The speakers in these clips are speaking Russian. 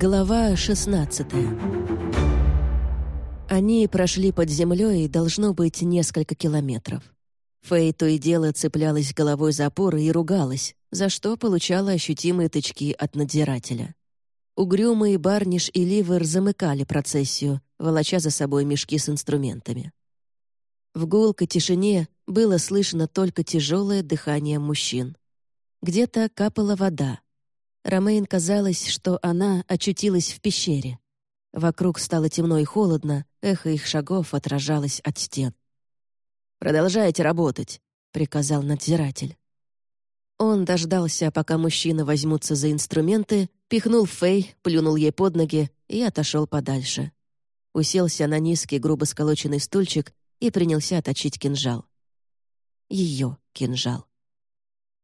Глава 16 Они прошли под землей, должно быть, несколько километров. Фэй то и дело цеплялась головой за опоры и ругалась, за что получала ощутимые тычки от надзирателя. Угрюмые Барниш и Ливер замыкали процессию, волоча за собой мешки с инструментами. В гулкой тишине было слышно только тяжелое дыхание мужчин. Где-то капала вода, Ромейн казалось, что она очутилась в пещере. Вокруг стало темно и холодно, эхо их шагов отражалось от стен. «Продолжайте работать», — приказал надзиратель. Он дождался, пока мужчины возьмутся за инструменты, пихнул Фэй, плюнул ей под ноги и отошел подальше. Уселся на низкий, грубо сколоченный стульчик и принялся точить кинжал. Ее кинжал.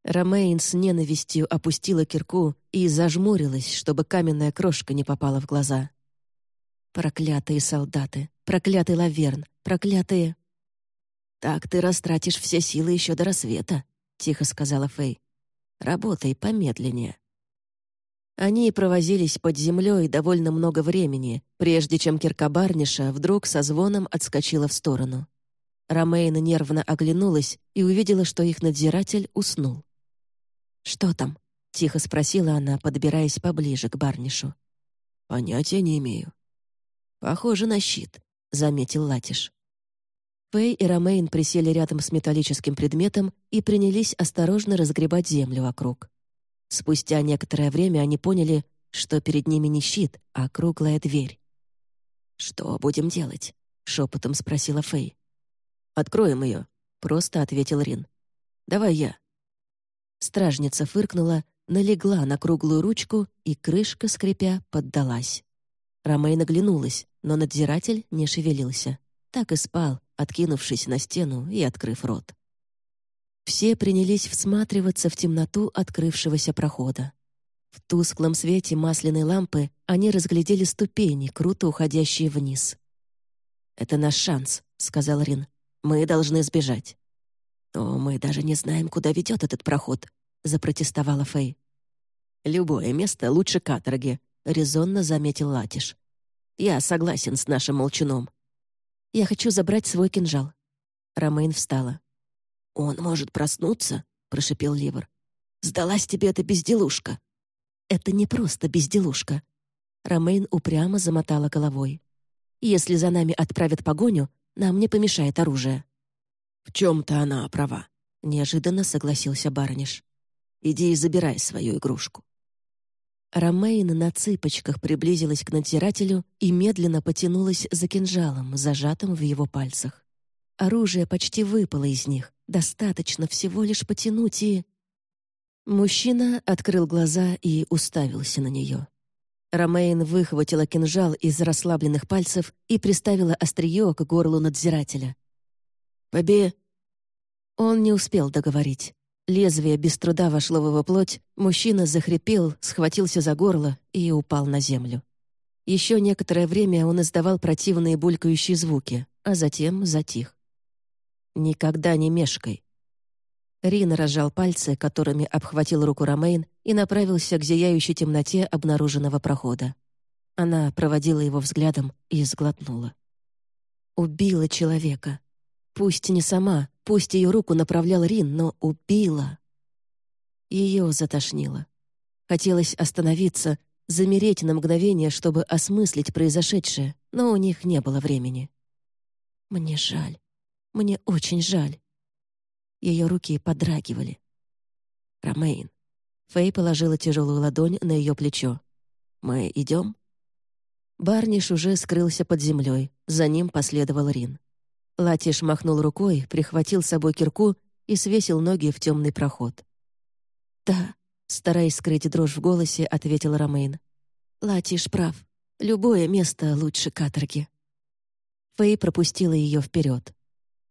Ромейн с ненавистью опустила кирку и зажмурилась, чтобы каменная крошка не попала в глаза. Проклятые солдаты, проклятый лаверн, проклятые... «Так ты растратишь все силы еще до рассвета», — тихо сказала Фэй. «Работай помедленнее». Они провозились под землей довольно много времени, прежде чем кирка Барниша вдруг со звоном отскочила в сторону. Ромейна нервно оглянулась и увидела, что их надзиратель уснул. «Что там?» — тихо спросила она, подбираясь поближе к Барнишу. «Понятия не имею». «Похоже на щит», — заметил Латиш. Фэй и Ромейн присели рядом с металлическим предметом и принялись осторожно разгребать землю вокруг. Спустя некоторое время они поняли, что перед ними не щит, а круглая дверь. «Что будем делать?» — шепотом спросила Фэй. «Откроем ее», — просто ответил Рин. «Давай я». Стражница фыркнула, налегла на круглую ручку, и крышка, скрипя, поддалась. Ромей наглянулась, но надзиратель не шевелился. Так и спал, откинувшись на стену и открыв рот. Все принялись всматриваться в темноту открывшегося прохода. В тусклом свете масляной лампы они разглядели ступени, круто уходящие вниз. «Это наш шанс», — сказал Рин. «Мы должны сбежать». «Но мы даже не знаем, куда ведет этот проход», — запротестовала Фэй. «Любое место лучше каторги», — резонно заметил Латиш. «Я согласен с нашим молчуном. Я хочу забрать свой кинжал». Ромейн встала. «Он может проснуться», — прошипел Ливер. «Сдалась тебе эта безделушка». «Это не просто безделушка». Ромейн упрямо замотала головой. «Если за нами отправят погоню, нам не помешает оружие». «В чем-то она права», — неожиданно согласился Барниш. «Иди и забирай свою игрушку». Ромейна на цыпочках приблизилась к надзирателю и медленно потянулась за кинжалом, зажатым в его пальцах. Оружие почти выпало из них. Достаточно всего лишь потянуть и... Мужчина открыл глаза и уставился на нее. Ромейн выхватила кинжал из расслабленных пальцев и приставила острие к горлу надзирателя. Побе...» Он не успел договорить. Лезвие без труда вошло в его плоть, мужчина захрипел, схватился за горло и упал на землю. Еще некоторое время он издавал противные булькающие звуки, а затем затих. «Никогда не мешкай». Рин разжал пальцы, которыми обхватил руку Ромейн и направился к зияющей темноте обнаруженного прохода. Она проводила его взглядом и сглотнула. «Убила человека», Пусть не сама, пусть ее руку направлял Рин, но убила. Ее затошнило. Хотелось остановиться, замереть на мгновение, чтобы осмыслить произошедшее, но у них не было времени. Мне жаль. Мне очень жаль. Ее руки подрагивали. Ромейн. Фэй положила тяжелую ладонь на ее плечо. «Мы идем?» Барниш уже скрылся под землей, за ним последовал Рин. Латиш махнул рукой, прихватил с собой кирку и свесил ноги в темный проход. «Да», — стараясь скрыть дрожь в голосе, ответил Ромейн. «Латиш прав. Любое место лучше каторги». Фэй пропустила ее вперед.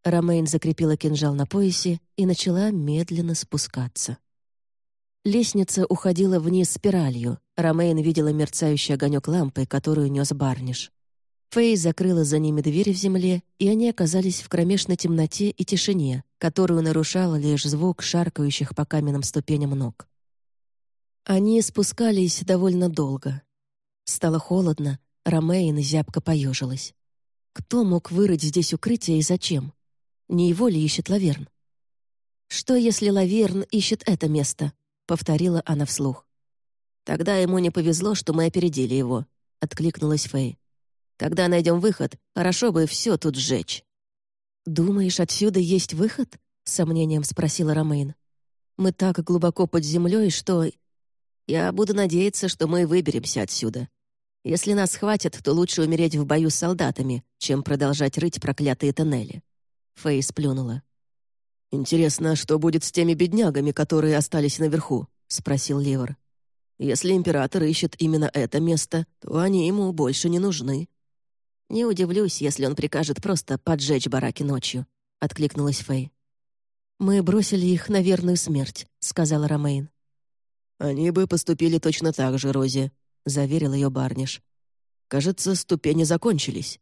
Ромейн закрепила кинжал на поясе и начала медленно спускаться. Лестница уходила вниз спиралью. Ромейн видела мерцающий огонек лампы, которую нес Барниш. Фэй закрыла за ними дверь в земле, и они оказались в кромешной темноте и тишине, которую нарушал лишь звук шаркающих по каменным ступеням ног. Они спускались довольно долго. Стало холодно, Ромейн зябко поежилась. Кто мог вырыть здесь укрытие и зачем? Не его ли ищет Лаверн? «Что, если Лаверн ищет это место?» — повторила она вслух. «Тогда ему не повезло, что мы опередили его», — откликнулась Фэй. «Когда найдем выход, хорошо бы все тут сжечь». «Думаешь, отсюда есть выход?» — с сомнением спросила Ромейн. «Мы так глубоко под землей, что...» «Я буду надеяться, что мы выберемся отсюда», если нас схватят, то лучше умереть в бою с солдатами, чем продолжать рыть проклятые тоннели». Фэй сплюнула. «Интересно, что будет с теми беднягами, которые остались наверху?» — спросил Ливер. «Если император ищет именно это место, то они ему больше не нужны». «Не удивлюсь, если он прикажет просто поджечь бараки ночью», — откликнулась Фэй. «Мы бросили их на верную смерть», — сказала Ромейн. «Они бы поступили точно так же, Рози», — заверил ее Барниш. «Кажется, ступени закончились».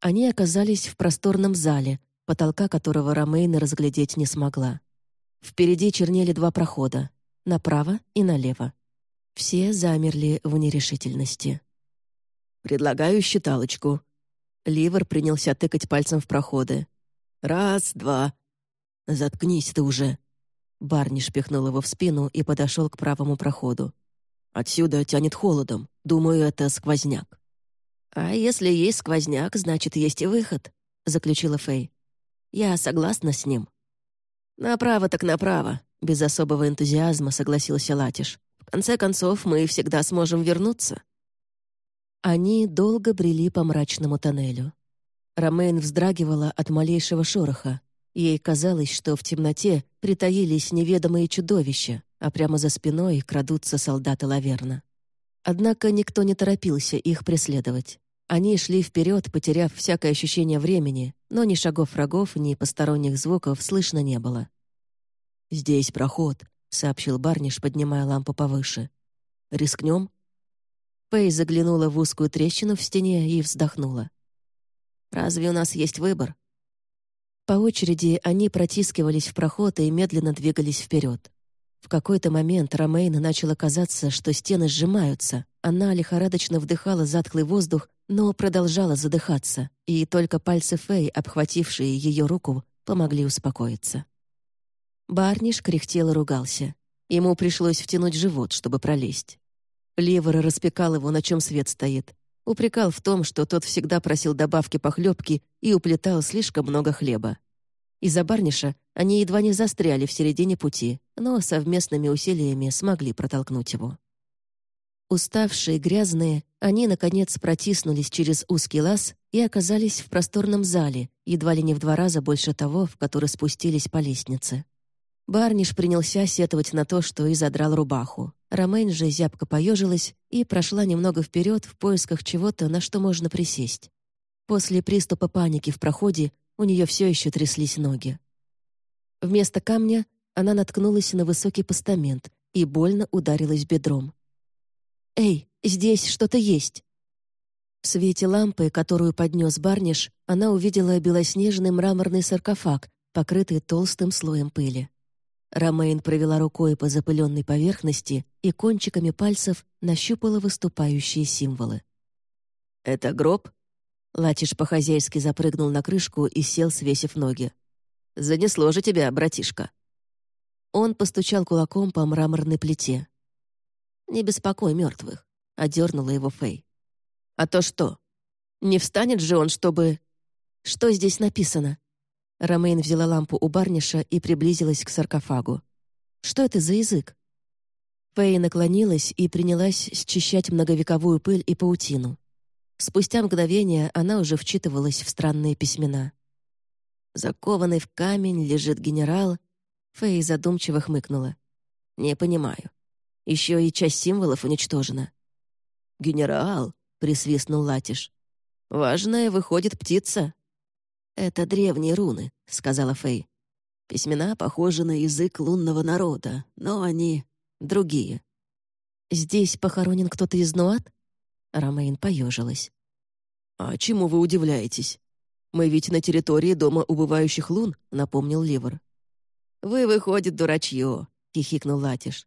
Они оказались в просторном зале, потолка которого Ромейна разглядеть не смогла. Впереди чернели два прохода — направо и налево. Все замерли в нерешительности. «Предлагаю считалочку». Ливер принялся тыкать пальцем в проходы. «Раз, два». «Заткнись ты уже». Барниш пихнул его в спину и подошел к правому проходу. Отсюда тянет холодом. Думаю, это сквозняк». «А если есть сквозняк, значит, есть и выход», — заключила Фэй. «Я согласна с ним». «Направо так направо», — без особого энтузиазма согласился Латиш. «В конце концов, мы всегда сможем вернуться». Они долго брели по мрачному тоннелю. Ромейн вздрагивала от малейшего шороха. Ей казалось, что в темноте притаились неведомые чудовища, а прямо за спиной крадутся солдаты Лаверна. Однако никто не торопился их преследовать. Они шли вперед, потеряв всякое ощущение времени, но ни шагов врагов, ни посторонних звуков слышно не было. «Здесь проход», — сообщил Барниш, поднимая лампу повыше. «Рискнем?» Пэй заглянула в узкую трещину в стене и вздохнула. «Разве у нас есть выбор?» По очереди они протискивались в проход и медленно двигались вперед. В какой-то момент Ромейн начало казаться, что стены сжимаются. Она лихорадочно вдыхала затхлый воздух, но продолжала задыхаться, и только пальцы Фэй, обхватившие ее руку, помогли успокоиться. Барниш кряхтел и ругался. Ему пришлось втянуть живот, чтобы пролезть. Ливер распекал его, на чем свет стоит. Упрекал в том, что тот всегда просил добавки похлебки и уплетал слишком много хлеба. Из-за Барниша они едва не застряли в середине пути, но совместными усилиями смогли протолкнуть его. Уставшие, грязные, они, наконец, протиснулись через узкий лаз и оказались в просторном зале, едва ли не в два раза больше того, в который спустились по лестнице. Барниш принялся сетовать на то, что и задрал рубаху. Ромейн же зябко поежилась и прошла немного вперед в поисках чего-то, на что можно присесть. После приступа паники в проходе у нее все еще тряслись ноги. Вместо камня она наткнулась на высокий постамент и больно ударилась бедром. «Эй, здесь что-то есть!» В свете лампы, которую поднес Барниш, она увидела белоснежный мраморный саркофаг, покрытый толстым слоем пыли. Ромейн провела рукой по запыленной поверхности и кончиками пальцев нащупала выступающие символы. «Это гроб?» Латиш по-хозяйски запрыгнул на крышку и сел, свесив ноги. «Занесло же тебя, братишка!» Он постучал кулаком по мраморной плите. «Не беспокой мертвых», — одернула его Фэй. «А то что? Не встанет же он, чтобы...» «Что здесь написано?» Ромейн взяла лампу у барниша и приблизилась к саркофагу. «Что это за язык?» Фэй наклонилась и принялась счищать многовековую пыль и паутину. Спустя мгновение она уже вчитывалась в странные письмена. Закованный в камень лежит генерал. Фэй задумчиво хмыкнула. «Не понимаю. Еще и часть символов уничтожена». «Генерал», — присвистнул Латиш. «Важная выходит птица». «Это древние руны», — сказала Фэй. «Письмена похожи на язык лунного народа, но они другие». «Здесь похоронен кто-то из Нуат?» Ромейн поежилась. «А чему вы удивляетесь? Мы ведь на территории дома убывающих лун», — напомнил Ливер. «Вы, выходит, дурачье», — хихикнул Латиш.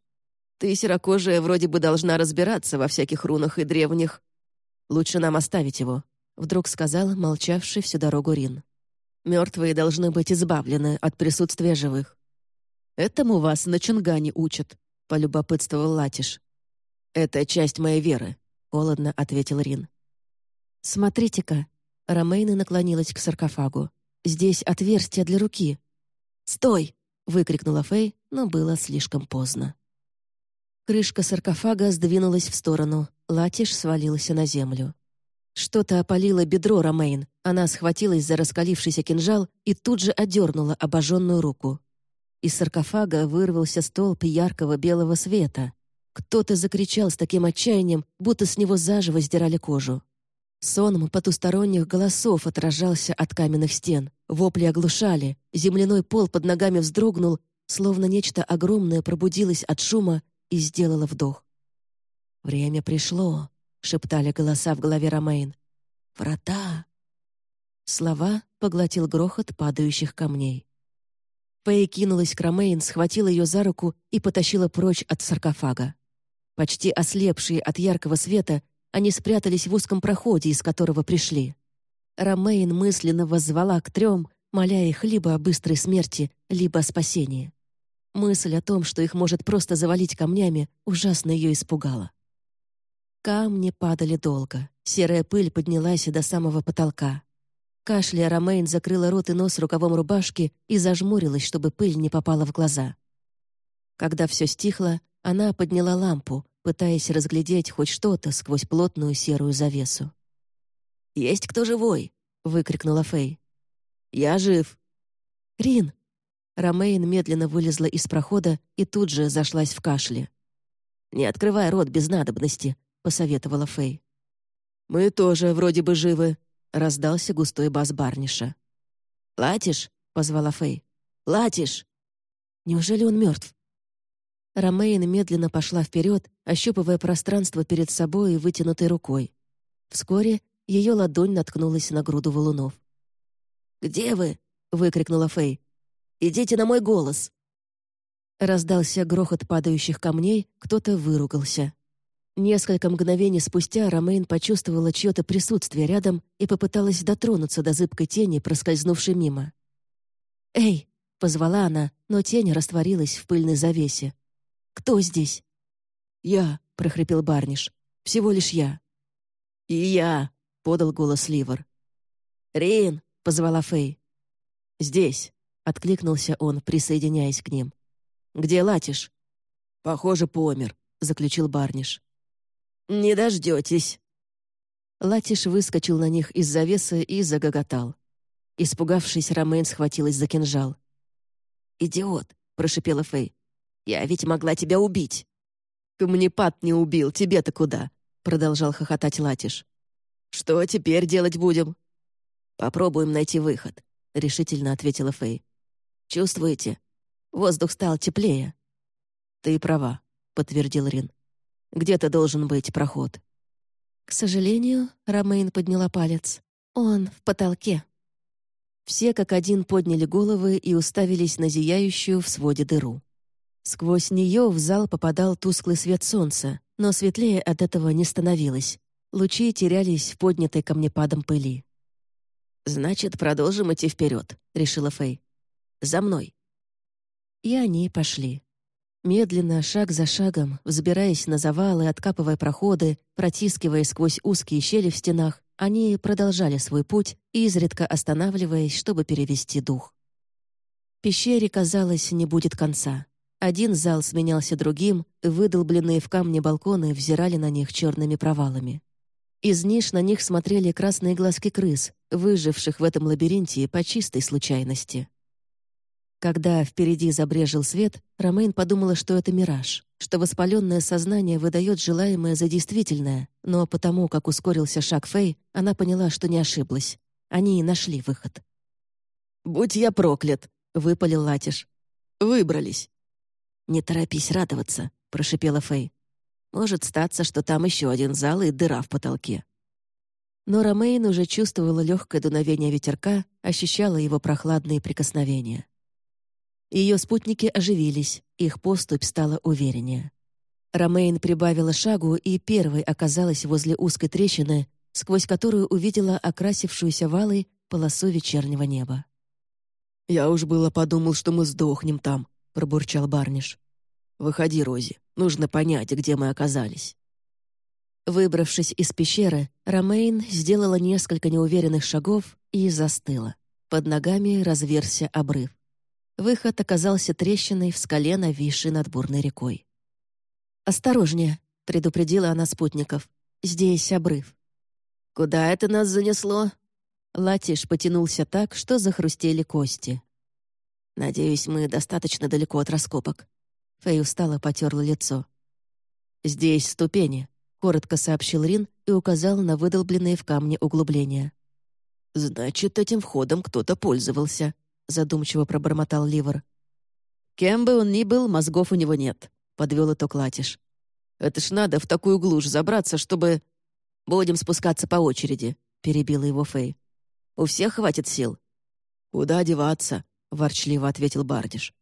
Ты, серокожая, вроде бы должна разбираться во всяких рунах и древних. Лучше нам оставить его», — вдруг сказал молчавший всю дорогу Рин. «Мертвые должны быть избавлены от присутствия живых». «Этому вас на Чунгане учат», — полюбопытствовал Латиш. «Это часть моей веры», — холодно ответил Рин. «Смотрите-ка», — Ромейна наклонилась к саркофагу. «Здесь отверстие для руки». «Стой!» — выкрикнула Фэй, но было слишком поздно. Крышка саркофага сдвинулась в сторону, латиш свалился на землю. Что-то опалило бедро Ромейн, она схватилась за раскалившийся кинжал и тут же одернула обожженную руку. Из саркофага вырвался столб яркого белого света. Кто-то закричал с таким отчаянием, будто с него заживо сдирали кожу. Соном потусторонних голосов отражался от каменных стен. Вопли оглушали, земляной пол под ногами вздрогнул, словно нечто огромное пробудилось от шума и сделала вдох. «Время пришло», — шептали голоса в голове Ромейн. «Врата!» Слова поглотил грохот падающих камней. Пэй кинулась к Ромейн, схватила ее за руку и потащила прочь от саркофага. Почти ослепшие от яркого света, они спрятались в узком проходе, из которого пришли. Ромейн мысленно воззвала к трем, моля их либо о быстрой смерти, либо о спасении. Мысль о том, что их может просто завалить камнями, ужасно ее испугала. Камни падали долго. Серая пыль поднялась до самого потолка. Кашляя, Ромейн закрыла рот и нос рукавом рубашки и зажмурилась, чтобы пыль не попала в глаза. Когда все стихло, она подняла лампу, пытаясь разглядеть хоть что-то сквозь плотную серую завесу. «Есть кто живой?» — выкрикнула Фэй. «Я жив». «Рин!» Ромейн медленно вылезла из прохода и тут же зашлась в кашле. «Не открывай рот без надобности», — посоветовала Фэй. «Мы тоже вроде бы живы», — раздался густой бас Барниша. «Латиш?» — позвала Фэй. «Латиш!» «Неужели он мертв?» Ромейн медленно пошла вперед, ощупывая пространство перед собой и вытянутой рукой. Вскоре ее ладонь наткнулась на груду валунов. «Где вы?» — выкрикнула Фэй. Идите на мой голос!» Раздался грохот падающих камней, кто-то выругался. Несколько мгновений спустя Ромейн почувствовала чье-то присутствие рядом и попыталась дотронуться до зыбкой тени, проскользнувшей мимо. «Эй!» — позвала она, но тень растворилась в пыльной завесе. «Кто здесь?» «Я», — прохрипел Барниш. «Всего лишь я». «И я», — подал голос Ливер. «Рин», — позвала Фэй. «Здесь». Откликнулся он, присоединяясь к ним. «Где Латиш?» «Похоже, помер», — заключил Барниш. «Не дождетесь». Латиш выскочил на них из завесы и загоготал. Испугавшись, Ромейн схватилась за кинжал. «Идиот!» — прошипела Фэй. «Я ведь могла тебя убить!» «Камнепад не убил, тебе-то куда?» — продолжал хохотать Латиш. «Что теперь делать будем?» «Попробуем найти выход», — решительно ответила Фэй. Чувствуете? Воздух стал теплее». «Ты права», — подтвердил Рин. «Где-то должен быть проход». «К сожалению», — Ромейн подняла палец, — «он в потолке». Все как один подняли головы и уставились на зияющую в своде дыру. Сквозь нее в зал попадал тусклый свет солнца, но светлее от этого не становилось. Лучи терялись в поднятой камнепадом пыли. «Значит, продолжим идти вперед», — решила Фэй. За мной!» И они пошли. Медленно, шаг за шагом, взбираясь на завалы, откапывая проходы, протискивая сквозь узкие щели в стенах, они продолжали свой путь, изредка останавливаясь, чтобы перевести дух. Пещере, казалось, не будет конца. Один зал сменялся другим, выдолбленные в камне балконы взирали на них черными провалами. Из ниш на них смотрели красные глазки крыс, выживших в этом лабиринте по чистой случайности. Когда впереди забрежил свет, Ромейн подумала, что это мираж, что воспаленное сознание выдает желаемое за действительное, но потому, как ускорился шаг Фэй, она поняла, что не ошиблась. Они нашли выход. «Будь я проклят!» — выпалил Латиш. «Выбрались!» «Не торопись радоваться», — прошипела Фэй. «Может статься, что там еще один зал и дыра в потолке». Но Ромейн уже чувствовала легкое дуновение ветерка, ощущала его прохладные прикосновения. Ее спутники оживились, их поступь стала увереннее. Ромейн прибавила шагу и первой оказалась возле узкой трещины, сквозь которую увидела окрасившуюся валой полосу вечернего неба. «Я уж было подумал, что мы сдохнем там», — пробурчал Барниш. «Выходи, Рози, нужно понять, где мы оказались». Выбравшись из пещеры, Ромейн сделала несколько неуверенных шагов и застыла. Под ногами разверся обрыв. Выход оказался трещиной в скале, нависшей над бурной рекой. «Осторожнее», — предупредила она спутников. «Здесь обрыв». «Куда это нас занесло?» Латиш потянулся так, что захрустели кости. «Надеюсь, мы достаточно далеко от раскопок». Фэй устало потерла лицо. «Здесь ступени», — коротко сообщил Рин и указал на выдолбленные в камне углубления. «Значит, этим входом кто-то пользовался», — задумчиво пробормотал Ливер. «Кем бы он ни был, мозгов у него нет», подвел итог Латиш. «Это ж надо в такую глушь забраться, чтобы...» «Будем спускаться по очереди», — перебила его Фэй. «У всех хватит сил». «Куда деваться?» — ворчливо ответил Бардиш.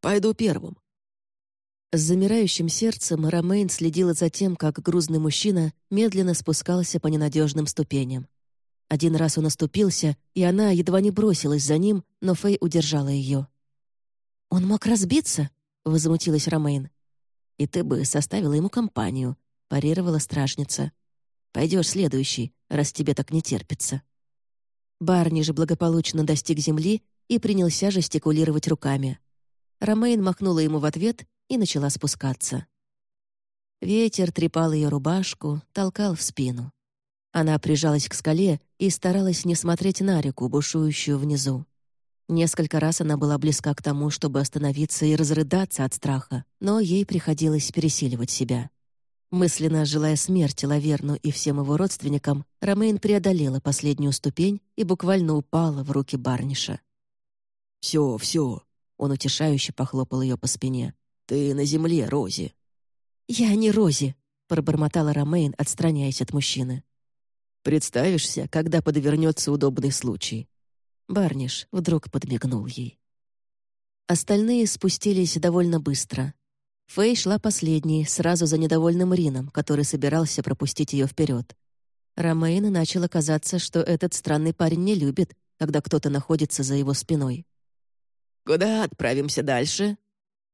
«Пойду первым». С замирающим сердцем Ромейн следила за тем, как грузный мужчина медленно спускался по ненадежным ступеням. Один раз он оступился, и она едва не бросилась за ним, но Фэй удержала ее. «Он мог разбиться?» — возмутилась Ромейн. И ты бы составила ему компанию», — парировала стражница. «Пойдешь следующий, раз тебе так не терпится». Барни же благополучно достиг земли и принялся жестикулировать руками. Ромейн махнула ему в ответ и начала спускаться. Ветер трепал ее рубашку, толкал в спину. Она прижалась к скале и старалась не смотреть на реку, бушующую внизу. Несколько раз она была близка к тому, чтобы остановиться и разрыдаться от страха, но ей приходилось пересиливать себя. Мысленно желая смерти Лаверну и всем его родственникам, Ромейн преодолела последнюю ступень и буквально упала в руки Барниша. «Все, все!» — он утешающе похлопал ее по спине. «Ты на земле, Рози!» «Я не Рози!» — пробормотала Ромейн, отстраняясь от мужчины. «Представишься, когда подвернется удобный случай», Барниш вдруг подмигнул ей. Остальные спустились довольно быстро. Фэй шла последней, сразу за недовольным Рином, который собирался пропустить ее вперед. Ромейн начало казаться, что этот странный парень не любит, когда кто-то находится за его спиной. «Куда отправимся дальше?»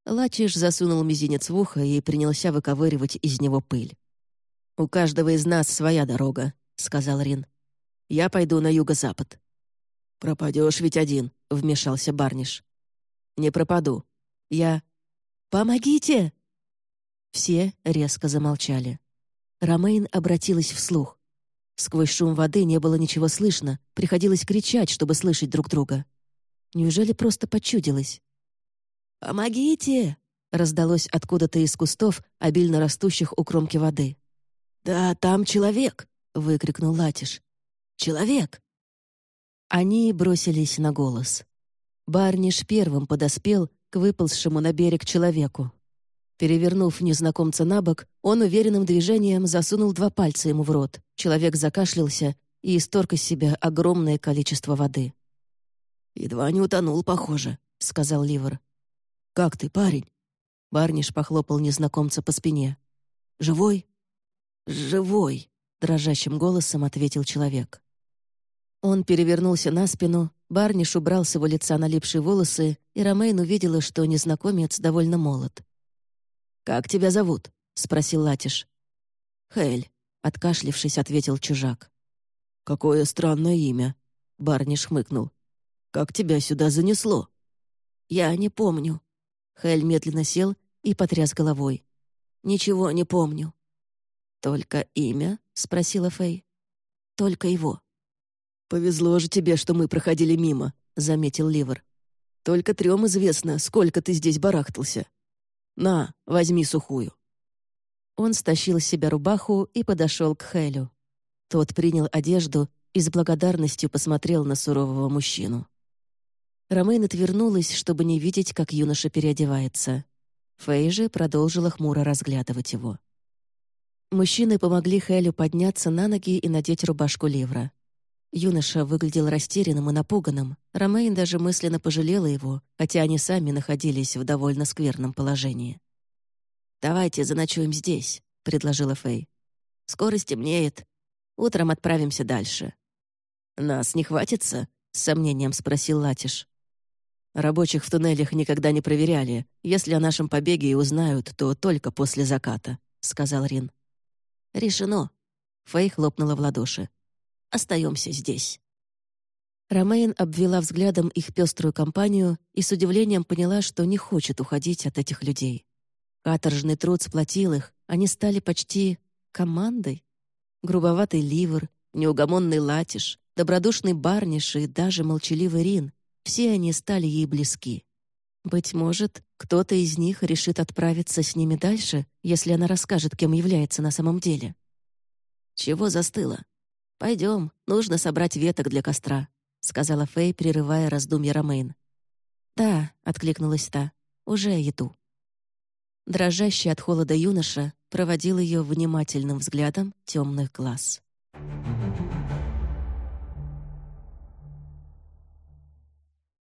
Латиш засунул мизинец в ухо и принялся выковыривать из него пыль. «У каждого из нас своя дорога», — сказал Рин. «Я пойду на юго-запад». «Пропадешь ведь один», — вмешался Барниш. «Не пропаду. Я...» «Помогите!» Все резко замолчали. Ромейн обратилась вслух. Сквозь шум воды не было ничего слышно, приходилось кричать, чтобы слышать друг друга. Неужели просто почудилось? «Помогите!» — раздалось откуда-то из кустов, обильно растущих у кромки воды. «Да, там человек!» — выкрикнул Латиш. «Человек!» Они бросились на голос. Барниш первым подоспел к выползшему на берег человеку. Перевернув незнакомца на бок, он уверенным движением засунул два пальца ему в рот. Человек закашлялся и исторг из себя огромное количество воды. «Едва не утонул, похоже», — сказал Ливер. «Как ты, парень?» Барниш похлопал незнакомца по спине. «Живой?» «Живой», — дрожащим голосом ответил человек. Он перевернулся на спину, Барниш убрал с его лица налипшие волосы, и Ромейн увидела, что незнакомец довольно молод. «Как тебя зовут?» — спросил Латиш. «Хель», — откашлившись, ответил чужак. «Какое странное имя», — Барниш хмыкнул. «Как тебя сюда занесло?» «Я не помню». Хель медленно сел и потряс головой. «Ничего не помню». «Только имя?» — спросила Фэй. «Только его». «Повезло же тебе, что мы проходили мимо», — заметил Ливер. «Только трем известно, сколько ты здесь барахтался. На, возьми сухую». Он стащил с себя рубаху и подошел к Хелю. Тот принял одежду и с благодарностью посмотрел на сурового мужчину. Ромейн отвернулась, чтобы не видеть, как юноша переодевается. Фэй же продолжила хмуро разглядывать его. Мужчины помогли Хелю подняться на ноги и надеть рубашку Ливра. Юноша выглядел растерянным и напуганным. Ромейн даже мысленно пожалела его, хотя они сами находились в довольно скверном положении. «Давайте заночуем здесь», — предложила Фэй. «Скоро стемнеет. Утром отправимся дальше». «Нас не хватится?» — с сомнением спросил Латиш. «Рабочих в туннелях никогда не проверяли. Если о нашем побеге и узнают, то только после заката», — сказал Рин. «Решено». Фэй хлопнула в ладоши. «Остаемся здесь». Ромейн обвела взглядом их пеструю компанию и с удивлением поняла, что не хочет уходить от этих людей. Каторжный труд сплотил их, они стали почти командой. Грубоватый ливер, неугомонный латиш, добродушный барниш и даже молчаливый Рин — все они стали ей близки. Быть может, кто-то из них решит отправиться с ними дальше, если она расскажет, кем является на самом деле. «Чего застыло? Пойдем, нужно собрать веток для костра», — сказала Фэй, прерывая раздумья Ромейн. «Да», — откликнулась та, — «уже иду». Дрожащий от холода юноша проводил ее внимательным взглядом темных глаз.